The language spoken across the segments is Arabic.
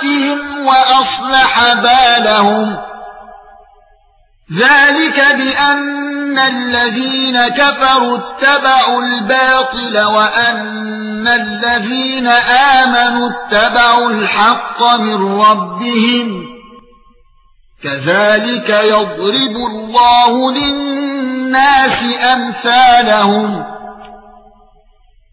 سيئاتهم واصلح بالهم ذلك بان الذين كفروا اتبعوا الباطل وان الذين امنوا اتبعوا الحق من ربهم كذلك يضرب الله للناس امثالهم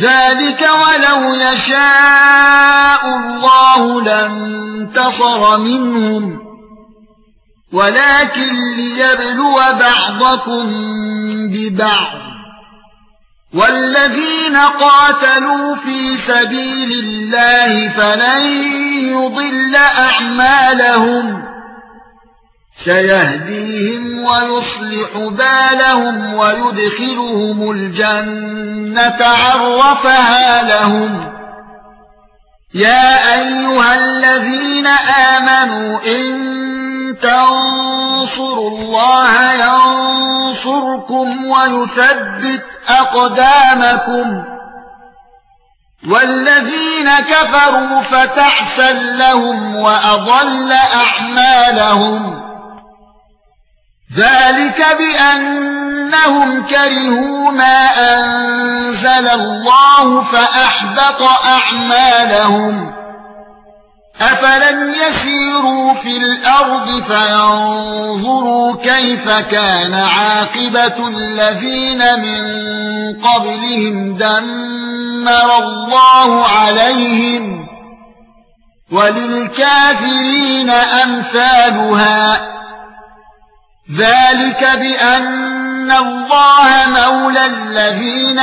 ذلك ولو يشاء الله لانتصر منهم. ولكن ليبلو بعضكم ببعض. والذين قاتلوا في سبيل الله فلن يضل أعمالهم. سيهديهم ويصلح بالهم ويدخلهم الجنة عرفها لهم. يا أيها الذين آمنوا إن تنصروا الله ينصركم ويثبت أقدامكم. والذين كفروا فتحسن لهم وأضل أعمالهم. ذلك بأنهم كرهوا ما أنزل الله فأحبط أعمالهم. أفلم يسيروا في الأرض فينظروا كيف كان عاقبة الذين من قبلهم دمر الله عليهم وللكافرين أمثالها. ذلك بأن الله مولى الذين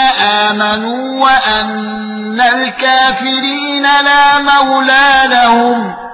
آمنوا وأن الكافرين لا مولى لهم.